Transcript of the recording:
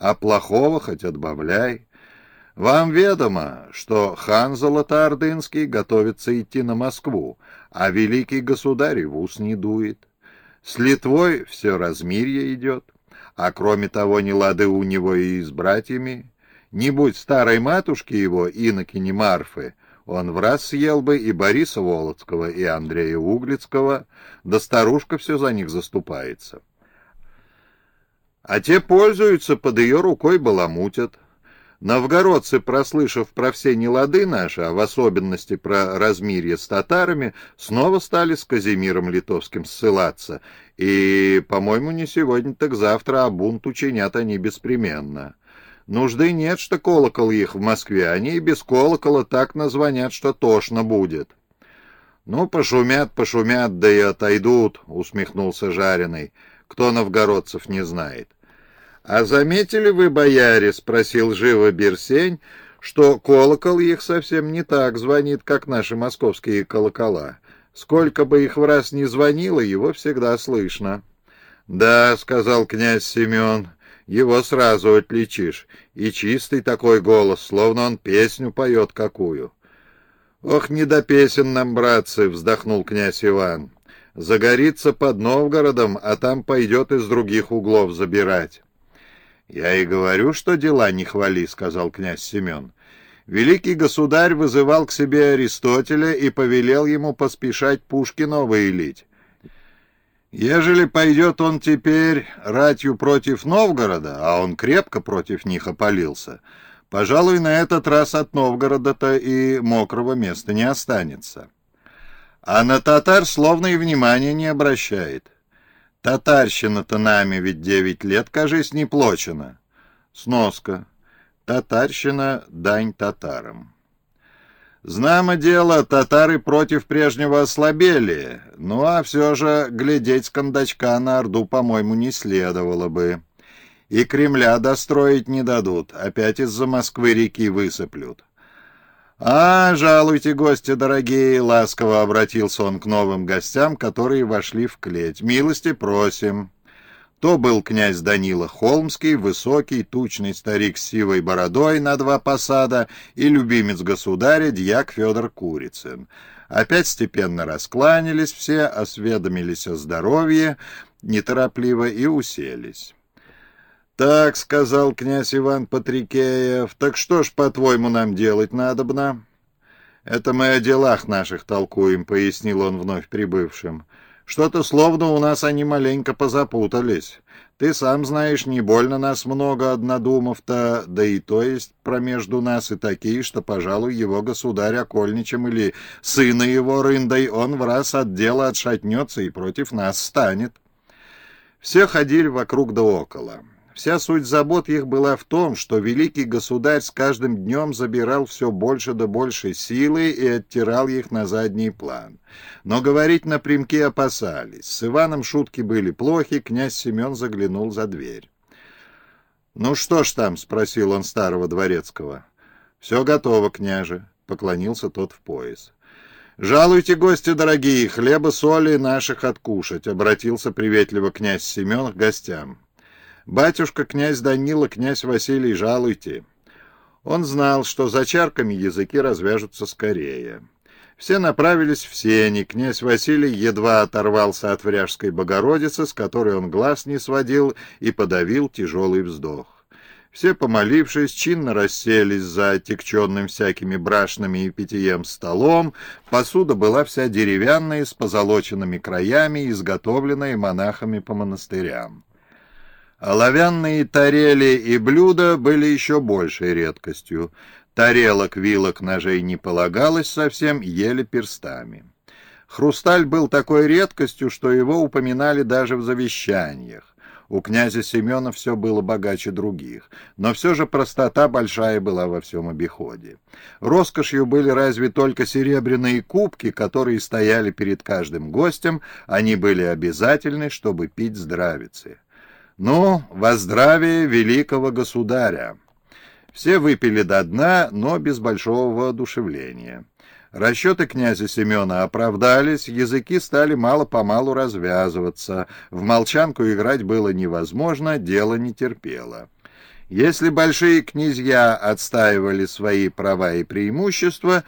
а плохого хоть отбавляй. Вам ведомо, что хан Золотоордынский готовится идти на Москву, а великий государь в ус не дует. С Литвой все размирье идет, а кроме того нелады у него и с братьями. Не будь старой матушки его, инокини Марфы, он в раз съел бы и Бориса Володского, и Андрея Углицкого, да старушка все за них заступается. А те пользуются, под ее рукой баламутят. Новгородцы, прослышав про все нелады наши, а в особенности про размирье с татарами, снова стали с Казимиром Литовским ссылаться, и, по-моему, не сегодня, так завтра, а бунт учинят они беспременно. Нужды нет, что колокол их в Москве, они и без колокола так назвонят, что тошно будет. «Ну, пошумят, пошумят, да и отойдут», — усмехнулся Жареный. «Кто новгородцев не знает». «А заметили вы, бояре?» — спросил живо Берсень, что колокол их совсем не так звонит, как наши московские колокола. Сколько бы их в раз ни звонило, его всегда слышно. «Да», — сказал князь Семен, — «его сразу отличишь. И чистый такой голос, словно он песню поет какую». «Ох, не до песен нам, братцы!» — вздохнул князь Иван. «Загорится под Новгородом, а там пойдет из других углов забирать». «Я и говорю, что дела не хвали», — сказал князь Семен. Великий государь вызывал к себе Аристотеля и повелел ему поспешать Пушкинова лить. Ежели пойдет он теперь ратью против Новгорода, а он крепко против них опалился, пожалуй, на этот раз от Новгорода-то и мокрого места не останется. А на татар словно и внимания не обращает. Татарщина-то нами ведь девять лет, кажись, не плочена. Сноска. Татарщина — дань татарам. Знамо дело, татары против прежнего ослабели, ну а все же глядеть с кондачка на Орду, по-моему, не следовало бы. И Кремля достроить не дадут, опять из-за Москвы реки высыплют. «А, жалуйте, гости дорогие!» — ласково обратился он к новым гостям, которые вошли в клеть. «Милости просим!» То был князь Данила Холмский, высокий, тучный старик с сивой бородой на два посада и любимец государя дьяк Федор Курицын. Опять степенно раскланялись все, осведомились о здоровье, неторопливо и уселись. «Так», — сказал князь Иван Патрикеев, — «так что ж, по-твоему, нам делать надобно?» «Это мы о делах наших толкуем», — пояснил он вновь прибывшим. «Что-то словно у нас они маленько позапутались. Ты сам знаешь, не больно нас много однодумов-то, да и то есть промежду нас и такие, что, пожалуй, его государь окольничем или сына его рындой, он в раз от дела отшатнется и против нас станет». Все ходили вокруг да около. Вся суть забот их была в том, что великий государь с каждым днем забирал все больше да больше силы и оттирал их на задний план. Но говорить напрямки опасались. С Иваном шутки были плохи, князь Семен заглянул за дверь. «Ну что ж там?» — спросил он старого дворецкого. «Все готово, княже», — поклонился тот в пояс. «Жалуйте, гости дорогие, хлеба, соли наших откушать», — обратился приветливо князь Семен к гостям. «Батюшка, князь Данила, князь Василий, жалуйте». Он знал, что за чарками языки развяжутся скорее. Все направились в сени. Князь Василий едва оторвался от вряжской Богородицы, с которой он глаз не сводил, и подавил тяжелый вздох. Все, помолившись, чинно расселись за отекченным всякими брашными и питьем столом. Посуда была вся деревянная, с позолоченными краями, изготовленная монахами по монастырям. Оловянные тарели и блюда были еще большей редкостью. Тарелок, вилок, ножей не полагалось совсем, ели перстами. Хрусталь был такой редкостью, что его упоминали даже в завещаниях. У князя Семена все было богаче других, но все же простота большая была во всем обиходе. Роскошью были разве только серебряные кубки, которые стояли перед каждым гостем, они были обязательны, чтобы пить здравицы. «Ну, во здравие великого государя!» Все выпили до дна, но без большого воодушевления. Расчеты князя Семена оправдались, языки стали мало-помалу развязываться, в молчанку играть было невозможно, дело не терпело. Если большие князья отстаивали свои права и преимущества,